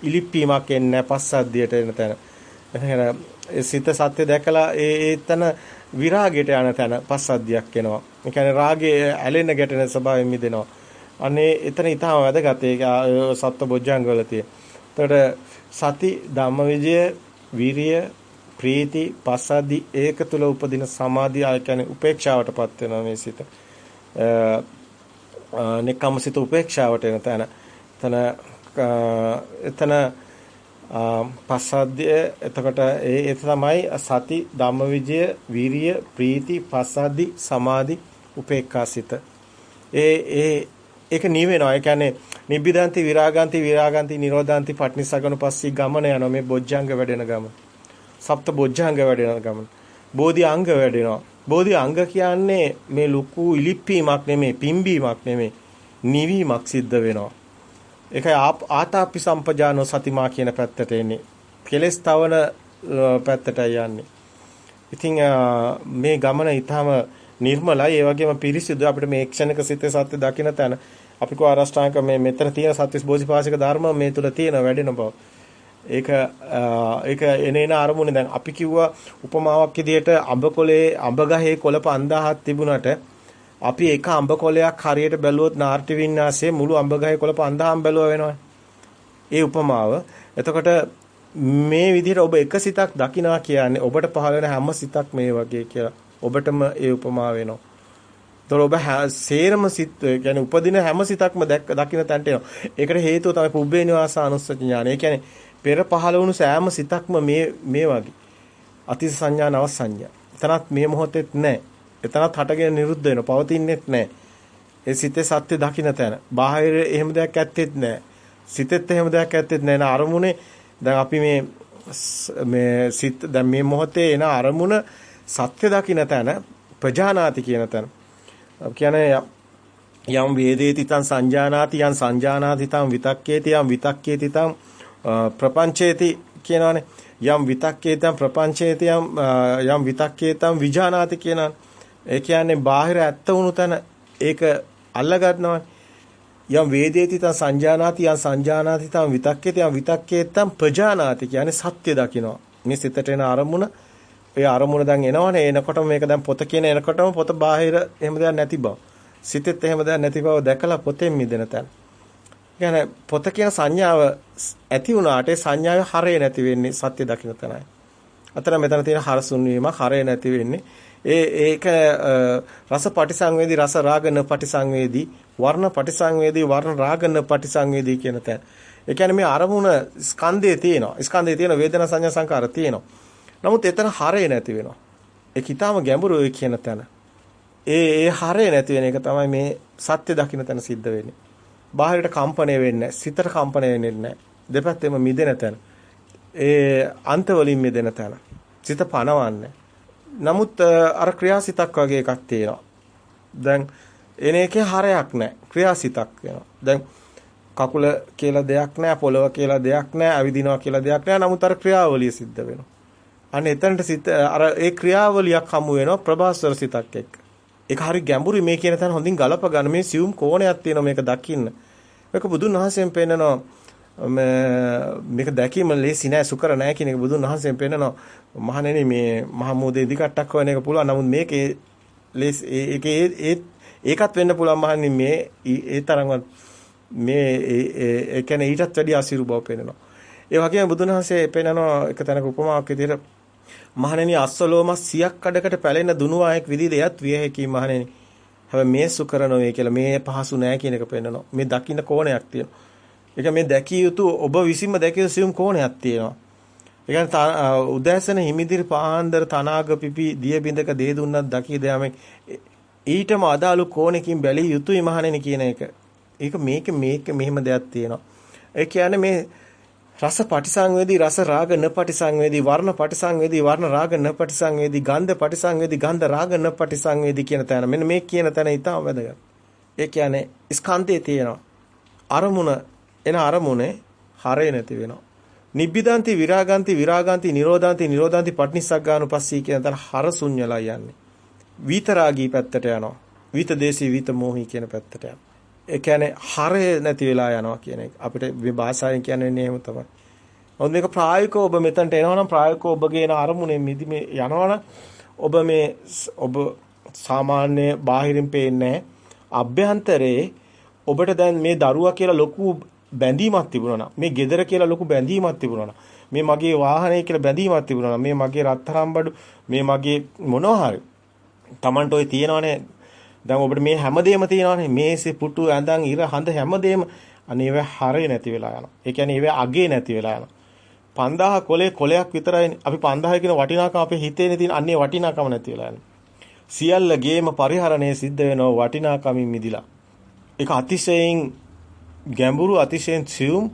ඉලිප්පීමක් එන්නේ පස්සද්ධියට එන තැන එතන සිත සත්‍ය දැකලා ඒ එතන විරාගයට යන තැන පස්සද්ධියක් එනවා ඒ කියන්නේ රාගයේ ඇලෙන ගැටෙන ස්වභාවයෙන් මිදෙනවා අනේ එතන ඊටම වැදගත් ඒක සත්ව බොජ්ජංග වල තියෙන. එතකොට සති ධම්මවිජය විරිය ප්‍රීති පසද්දි ඒක තුල උපදින සමාධිය ආය කියන්නේ උපේක්ෂාවටපත් වෙනවා මේ සිත. නිකම්සිත උපේක්ෂාවට එන තැන. එතන එතන පස්සද්ධිය එතකොට ඒ ඒ තමයි සති ධම්මවිජය වීරිය ප්‍රීති පස්සද්ධි සමාධි උපේක්ඛාසිත. ඒ ඒ ඒක නිවෙනවා ඒ කියන්නේ නිබ්බිදාන්ති විරාගාන්ති විරාගාන්ති නිරෝධාන්ති පට්නිසගණු පස්සී ගමන යනවා මේ බොජ්ජංග වැඩෙන ගමන. සප්ත බොජ්ජංග වැඩෙන ගමන. බෝධි අංග වැඩෙනවා. බෝධි අංග කියන්නේ මේ ලুকু ඉලිප්පීමක් නෙමෙයි පිම්බීමක් නෙමෙයි නිවීමක් සිද්ධ වෙනවා. ඒකයි ආතාපි සම්පජානෝ සතිමා කියන පැත්තට එන්නේ. කෙලස් තවන පැත්තටයි යන්නේ. ඉතින් මේ ගමන ඊටම නිර්මලයි ඒ වගේම පිරිසිදු අපිට මේ ක්ෂණික සිතේ සත්‍ය දකින්න තැන අපි කෝ අරෂ්ඨාංග මේ මෙතන තියෙන සත්‍විස් බෝධිපාශික ධර්ම මේ තුල තියෙන වැඩෙන බව. ඒක ඒක එනේන අරමුණේ දැන් අපි කිව්වා උපමාවක් විදිහට අඹ කොලේ අඹ ගහේ කොළප අන්දාහක් තිබුණට අපි එක අඹ කොලයක් හරියට බැලුවොත් නාට්‍ය වින්‍යාසයේ මුළු අඹ ගහේ කොළ පන්දහම් බැලුවා වෙනවා. ඒ උපමාව. එතකොට මේ විදිහට ඔබ එක සිතක් දකිනා කියන්නේ ඔබට පහළ වෙන හැම සිතක් මේ වගේ කියලා. ඔබටම ඒ උපමාව වෙනවා. ඒතර ඔබ සේරම සිත් කියන්නේ උපදින හැම සිතක්ම දැක්ක දකින්න තැනට එනවා. ඒකට හේතුව තමයි පුබ්බේ නිවාස අනුස්සති ඥානය. ඒ කියන්නේ පෙර පහළ වුණු සෑම සිතක්ම මේ මේ වගේ. අතිස සංඥා නව සංඥා. එතනත් මේ මොහොතෙත් නැහැ. එතනත් හටගෙන නිරුද්ධ වෙනවා. පවතින්නේත් නැහැ. ඒ සිතේ සත්‍ය දකින්න තැන. බාහිර එහෙම දෙයක් ඇත්තෙත් නැහැ. සිතෙත් එහෙම දෙයක් ඇත්තෙත් නැහැ. අරමුණේ දැන් අපි මේ මේ සිත දැන් මේ මොහොතේ එන අරමුණ සත්‍ය දකින්න තැන ප්‍රජානාති කියන තැන. කියන්නේ යම් වේදේති තං සංජානාති යම් සංජානාති තං විතක්කේති යම් විතක්කේති තං ප්‍රපංචේති කියනවානේ යම් විතක්කේතම් ප්‍රපංචේතම් යම් විතක්කේතම් විජානාති කියනවානේ ඒ කියන්නේ බාහිර ඇත්ත වුණු තැන ඒක අල්ල ගන්නවා. යම් වේදේති තං සංජානාති යම් සංජානාති තං විතක්කේති යම් විතක්කේතං ප්‍රජානාති කියන්නේ සත්‍ය දකිනවා. මේ සිතට එන අරමුණ ඒ අරමුණ දැන් එනවනේ එනකොටම මේක දැන් පොත කියන එනකොටම පොත බාහිර එහෙම දෙයක් නැති බව. සිතෙත් එහෙම දෙයක් නැති බව දැකලා පොතෙන් මිදෙන තැන. කියන්නේ පොත කියන සංඥාව ඇති වුණාට ඒ සංඥාවේ හරය නැති වෙන්නේ සත්‍ය දකින්න තැනයි. අතන මෙතන තියෙන හරසුන් වීම හරය නැති වෙන්නේ ඒ ඒක රස පටිසංවේදී රස රාගන පටිසංවේදී වර්ණ පටිසංවේදී වර්ණ රාගන පටිසංවේදී කියන තැන. ඒ කියන්නේ මේ අරමුණ ස්කන්ධයේ තියෙනවා. ස්කන්ධයේ තියෙන වේදනා සංඥා සංකාර තියෙනවා. නමුත් එතන හරය නැති වෙනවා. ඒක ඊටාම ගැඹුරුයි කියන තැන. ඒ ඒ හරය නැති වෙන එක තමයි මේ සත්‍ය දකින්න තැන සිද්ධ වෙන්නේ. බාහිරට කම්පණය වෙන්නේ සිතට කම්පණය වෙන්නේ නැහැ. දෙපැත්තෙම මිදෙන තැන. ඒ අන්ත වලින් මිදෙන තැන. සිත පනවන්නේ. නමුත් අර ක්‍රියාසිතක් වගේ එකක් තියෙනවා. දැන් එන එකේ හරයක් නැහැ. ක්‍රියාසිතක් වෙනවා. දැන් කකුල කියලා දෙයක් නැහැ, පොළව කියලා දෙයක් නැහැ, අවිදිනවා කියලා දෙයක් නැහැ. නමුත් අර ක්‍රියාවලිය සිද්ධ වෙනවා. අන්න එතනට සිත අර ඒ ක්‍රියාවලියක් හමු වෙනවා ප්‍රභාස්වර සිතක් එක්ක. ඒක හරි ගැඹුරුයි මේ කියන තැන හොඳින් ගලප ගන්න මේ සියුම් කෝණයක් තියෙනවා මේක දකින්න. මේක බුදුන් වහන්සේෙන් පෙන්නනවා මේක දැකීම ලේසි නෑ සුකර නෑ කියන එක බුදුන් වහන්සේෙන් පෙන්නනවා. මහණෙනි මේ මහමෝදේ දිකට්ටක් හොයන එක පුළුවන්. නමුත් මේකේ ඒකේ ඒකත් වෙන්න පුළුවන් මහණෙනි මේ ඒ තරම්වත් මේ ඒ කියන්නේ ඊටත් වැඩි අසිරු බව පෙන්නනවා. ඒ වගේම බුදුන් වහන්සේ පෙන්නනවා එක තැනක උපමාවක් විදිහට මහණෙනි අස්සලෝම 100ක් කඩකට පැලෙන දුනුවායක් විදිහට එයත් විය හැකි මහණෙනි. හැබැයි මේ සුකර නොවේ කියලා මේ පහසු නෑ කියන එක පෙන්නනවා. මේ දකින්න කෝණයක් තියෙනවා. ඒක මේ දැකිය යුතු ඔබ විසින්ම දැකිය යුතු කෝණයක් තියෙනවා. ඒ කියන්නේ උදෑසන හිමිදිරි පාන්දර තනාග පිපි දිය බිඳක දේ දුන්නත් දකී දෑම ඊටම අදාළු කෝණකින් බැලිය යුතුයි මහණෙනි කියන එක. ඒක මේක මේක මෙහෙම දෙයක් තියෙනවා. ඒ කියන්නේ මේ රස පටිසංවේදී රස රාග න පටිසංවේදී වර්ණ පටිසංවේදී වර්ණ රාග න පටිසංවේදී ගන්ධ පටිසංවේදී ගන්ධ රාග න පටිසංවේදී කියන තැන මෙන්න මේ කියන තැන ඊටම වැදගත්. ඒ කියන්නේ ස්කන්ධයේ තියෙනවා. අරමුණ එන අරමුණේ හරය නැති වෙනවා. නිබ්බිදාන්ති විරාගාන්ති විරාගාන්ති නිරෝධාන්ති නිරෝධාන්ති පටිනිස්සග්ගානුපස්සී කියන තන හර ශුන්‍යලා යන්නේ. විතරාගී පැත්තට යනවා. විත දේශී විත මොහි කියන පැත්තට යනවා. ඒ කියන්නේ හරය නැති වෙලා යනවා කියන එක. අපිට මේ භාෂාවෙන් කියන්නේ එහෙම තමයි. මොකද මේක ප්‍රායෝගිකව ඔබ මෙතනට එනවනම් ප්‍රායෝගිකව ඔබගේ එන අරමුණේ මිදි මේ යනවනම් ඔබ මේ ඔබ සාමාන්‍ය බාහිරින් පේන්නේ අභ්‍යන්තරේ ඔබට දැන් මේ දරුවා කියලා ලොකු බැඳීමක් තිබුණා මේ gedara කියලා ලොකු බැඳීමක් තිබුණා මේ මගේ වාහනය කියලා බැඳීමක් තිබුණා මේ මගේ රත්තරන් බඩු මේ මගේ මොනවා හරි Tamanට ඔය තියෙනවනේ දැන් ඔබට මේ හැමදේම තියෙනවනේ මේසේ පුටු ඇඳන් ඉර හඳ හැමදේම අනේ ඒවා හරේ නැති වෙලා යනවා. ඒ කියන්නේ ඒවා අගේ නැති වෙලා යනවා. 5000 කොලේ කොලයක් විතරයි අපි 5000 කියන වටිනාකම අපේ හිතේනේ තියෙන අන්නේ වටිනාකම නැති වෙලා යනවා. සියල්ල ගේම පරිහරණය සිද්ධ වෙනවා වටිනාකමින් මිදිලා. ඒක අතිශයින් ගැඹුරු අතිශයින් සියුම්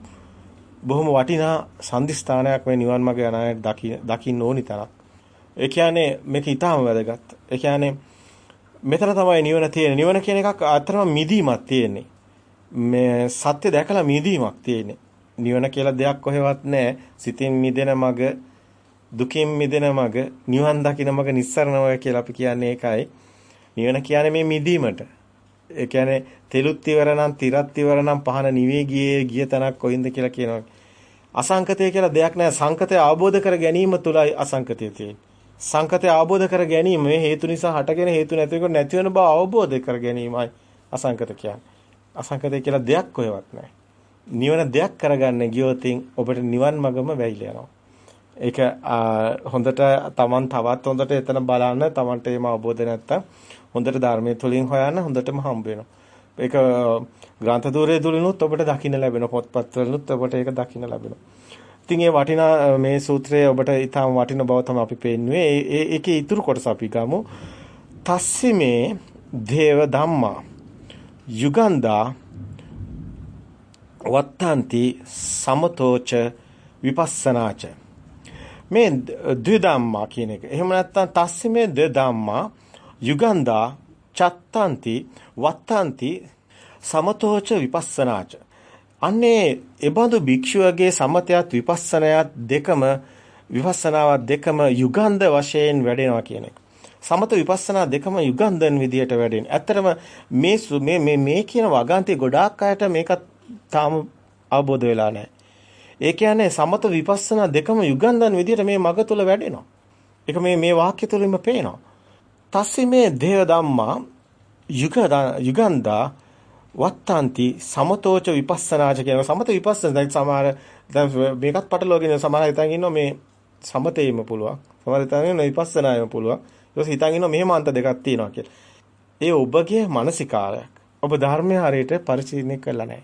බොහොම වටිනා සම්දිස්ථානයක් මේ නිවන් මාර්ග යන අය දකින්න ඕනි තරක්. ඒ කියන්නේ මේක ඊටාම වැදගත්. ඒ කියන්නේ මෙතන තමයි නිවන තියෙන්නේ. නිවන කියන එකක් අතරම මිදීමක් තියෙන්නේ. මේ සත්‍ය දැකලා මිදීමක් තියෙන්නේ. නිවන කියලා දෙයක් කොහෙවත් නැහැ. සිතින් මිදෙන මග, දුකින් මිදෙන මග, නිවන් දකින මග නිස්සරණමය කියලා අපි කියන්නේ ඒකයි. නිවන කියන්නේ මේ මිදීමට. ඒ කියන්නේ තෙලුත් ඉවර නම්, තිරත් ඉවර නම් පහන නිවේ ගියේ ගිය තැනක් කොයින්ද කියලා කියනවා. අසංකතය කියලා දෙයක් නැහැ. සංකතය අවබෝධ කර ගැනීම තුලයි අසංකතය තියෙන්නේ. සංකතය අවබෝධ කර ගැනීම මේ හේතු නිසා හටගෙන හේතු නැතිවෙක නැති වෙන බව අවබෝධ කර ගැනීමයි අසංකත කියන්නේ. අසංකතය කියලා දෙයක් කොහෙවත් නැහැ. නිවන දෙයක් කරගන්න ගියොතින් ඔබට නිවන් මගම වැහිලා යනවා. ඒක හොඳට Taman තවත් හොඳට එතන බලන්න Tamanට ඒම අවබෝධ නැත්තම් හොඳට ධර්මයේ තුලින් හොයන්න හොඳටම හම්බ වෙනවා. ඒක ග්‍රන්ථ දූරයේ තුලිනුත් ඔබට දකින්න ලැබෙනවා. පොත්පත් වලිනුත් ඔබට ඒක දකින්න ලැබෙනවා. ඉතින් ඒ වටිනා මේ සූත්‍රය ඔබට ඊටම වටින බව තමයි අපි පෙන්නුවේ. ඒ ඒකේ ඊතුරු කොටස අපි ගමු. තස්සිමේ දේව ධම්මා යුගන්දා වත්තාන්ති සමතෝච විපස්සනාච මේ ද්විධම්මා කියන එක. එහෙම නැත්නම් තස්සිමේ ද්විධම්මා යුගන්දා චත්තාන්ති වත්තාන්ති සමතෝච විපස්සනාච. අන්නේ එබඳු භික්ෂුවගේ සමතයත් විපස්සනායත් දෙකම විපස්සනාවත් දෙකම යුගන්ධ වශයෙන් වැඩෙනවා කියන එක. සමත විපස්සනා දෙකම යුගන්ධන් විදියට වැඩෙන. ඇත්තටම මේ මේ මේ මේ කියන වගන්ති ගොඩාක් අයට මේකත් තාම අවබෝධ වෙලා නැහැ. ඒ කියන්නේ සමත විපස්සනා දෙකම යුගන්ධන් විදියට මේ මග තුල වැඩෙනවා. ඒක මේ මේ වාක්‍ය තුලින්ම පේනවා. තස්සේ මේ දේව ධම්මා යුග යුගන්දා වත්තාන්ති සමතෝච විපස්සනාච කියන සමත විපස්සන දැන් සමහර දැන් මේකත් පටලවාගෙන සමහර හිතන් ඉන්නවා මේ සමතේම පුළුවන්. සමහර හිතන් ඉන්නවා විපස්සනායම පුළුවන්. ඊට පස්සේ හිතන් ඉන්නවා මෙහෙම අන්ත දෙකක් තියෙනවා කියලා. ඒ ඔබගේ මානසිකාරයක්. ඔබ ධර්මය හරියට පරිශීලනය කළා නැහැ.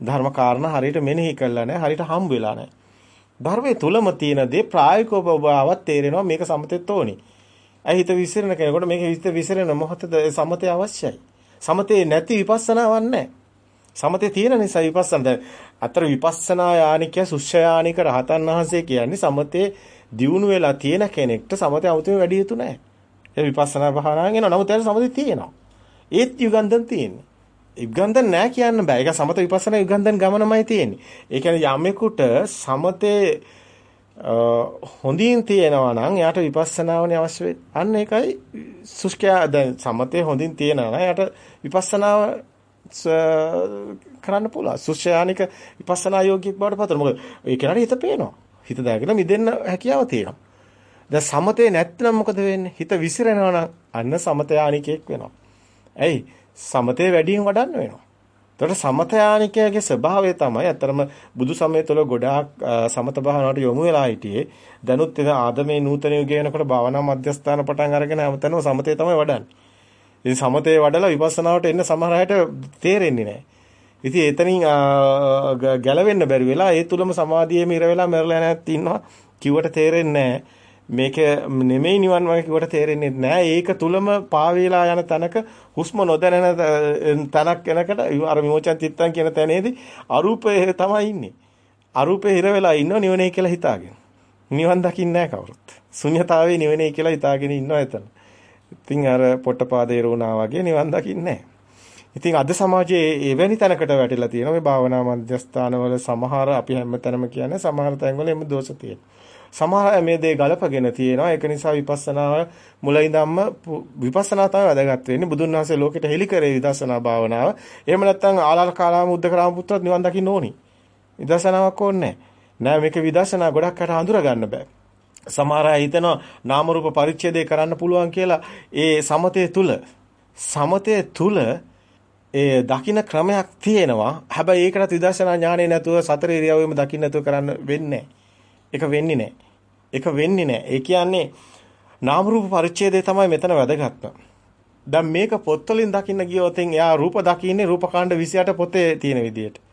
ධර්ම කාරණා හරියට මෙනෙහි කළා නැහැ. හරියට හම්බ වෙලා නැහැ. ධර්මයේ තුලම තියෙන දේ ප්‍රායෝගිකව ඔබ ආවත් තේරෙනවා මේක සමතෙත් ඕනි. ඇයි හිත විසිරෙන කෙනෙකුට මේක හිත විසිරෙන මොහොතේ සමතය අවශ්‍යයි. සමතේ නැති විපස්සනාවක් නැහැ. සමතේ තියෙන නිසා විපස්සනා දැන් අතර විපස්සනා යානික සුෂ්‍යයානික රහතන් වහන්සේ කියන්නේ සමතේ දියුණු වෙලා තියෙන කෙනෙක්ට සමතේ 아무තේ වැඩි යුතු නැහැ. ඒ විපස්සනා භාවනාවෙන් එනවා. නමුත් ඒක සමතේ තියෙනවා. ඒත් යුගන්ධන් තියෙන්නේ. යුගන්ධන් නැහැ කියන්න බෑ. ඒක සමත විපස්සනා යුගන්ධන් ගමනමයි තියෙන්නේ. ඒ කියන්නේ යමෙකුට සමතේ හොඳින් තියෙනවා නම් එයාට විපස්සනාවනේ අවශ්‍ය වෙන්නේ. අන්න ඒකයි සුෂ්කයා දැන් සමතේ හොඳින් තියෙනවා නම් එයාට විපස්සනාව කරන්න පුළුවන්. සුෂ්‍යානික විපස්සනා යෝගියෙක් බවට පතර. මොකද ඒ කෙනාට හිත පේනවා. හිත දාගෙන මිදෙන්න හැකියාව තියෙනවා. දැන් සමතේ නැත්නම් මොකද වෙන්නේ? හිත විසිරෙනවා නම් අන්න සමතයානිකයෙක් වෙනවා. ඇයි? සමතේ වැඩියෙන් වඩන්න වෙනවා. එතකොට සමතයානිකයේ ස්වභාවය තමයි අතරම බුදු සමය තුළ ගොඩාක් සමත භාවනාවට යොමු වෙලා හිටියේ. දැනුත් එද ආදමේ නූතන යුගය වෙනකොට භාවනා මධ්‍යස්ථාන පටන් අරගෙන හැමතැනම සමතේ තමයි වඩන්නේ. ඉතින් සමතේ වඩලා විපස්සනාවට එන්න සමහර අයට තේරෙන්නේ නැහැ. ඉතින් එතනින් ගැලවෙන්න බැරි වෙලා ඒ තුලම සමාධියේම ඉර වෙලා මැරලා නැත් ඉන්නවා. කිව්වට තේරෙන්නේ නැහැ. මේක නෙමෙයි නිවන් මාර්ගය කිව්වට තේරෙන්නේ නැහැ. ඒක තුලම පාවේලා යන තැනක හුස්ම නොදැනෙන තැනක් වෙනකට අර විමෝචන චිත්තං කියන තැනේදී අරූපය තමයි ඉන්නේ. අරූපේ හිර වෙලා ඉන්නව නිවනේ කියලා හිතාගෙන. නිවන් දකින්නේ නැහැ කවුරුත්. ශුන්‍යතාවේ නිවනේ කියලා හිතාගෙන ඉන්නවා එතන. ඉතින් අර පොට්ටපාදේ රෝණා වගේ නිවන් දකින්නේ නැහැ. ඉතින් අද සමාජයේ එවැනි තැනකට වැටිලා තියෙනවා මේ භාවනා මධ්‍යස්ථානවල සමහර අපි හැමතැනම කියන්නේ සමහර තැන්වල එම දෝෂ තියෙනවා. සමහර අය මේ දේ ගලපගෙන තියෙනවා. ඒක නිසා විපස්සනාව මුලින්දම්ම විපස්සනා තමයි වැදගත් වෙන්නේ. බුදුන් වහන්සේ ලෝකෙට හෙළි කරේ විදර්ශනා භාවනාව. එහෙම නැත්නම් ආලාල කාලාම උද්දකරාම පුත්‍රත් නිවන් දකින්න ඕනි. විදර්ශනාවක් ඕනේ නෑ. මේක විදර්ශනා ගොඩක් අට හඳුනා ගන්න බෑ. සමහර අය හිතනවා නාම රූප පරිච්ඡේදය කරන්න පුළුවන් කියලා ඒ සමතේ තුල සමතේ තුල ඒ දකින්න ක්‍රමයක් තියෙනවා. හැබැයි ඒකට විදර්ශනා ඥානෙ නැතුව සතර ඉරියව්වෙම දකින්න නැතුව කරන්න වෙන්නේ ඒක වෙන්නේ නැහැ. ඒක වෙන්නේ නැහැ. ඒ කියන්නේ නාම රූප පරිච්ඡේදය තමයි මෙතන වැදගත්ම. දැන් මේක පොත්වලින් දකින්න ගියොත් එයා රූප දකින්නේ රූපකාණ්ඩ 28 පොතේ තියෙන විදිහට.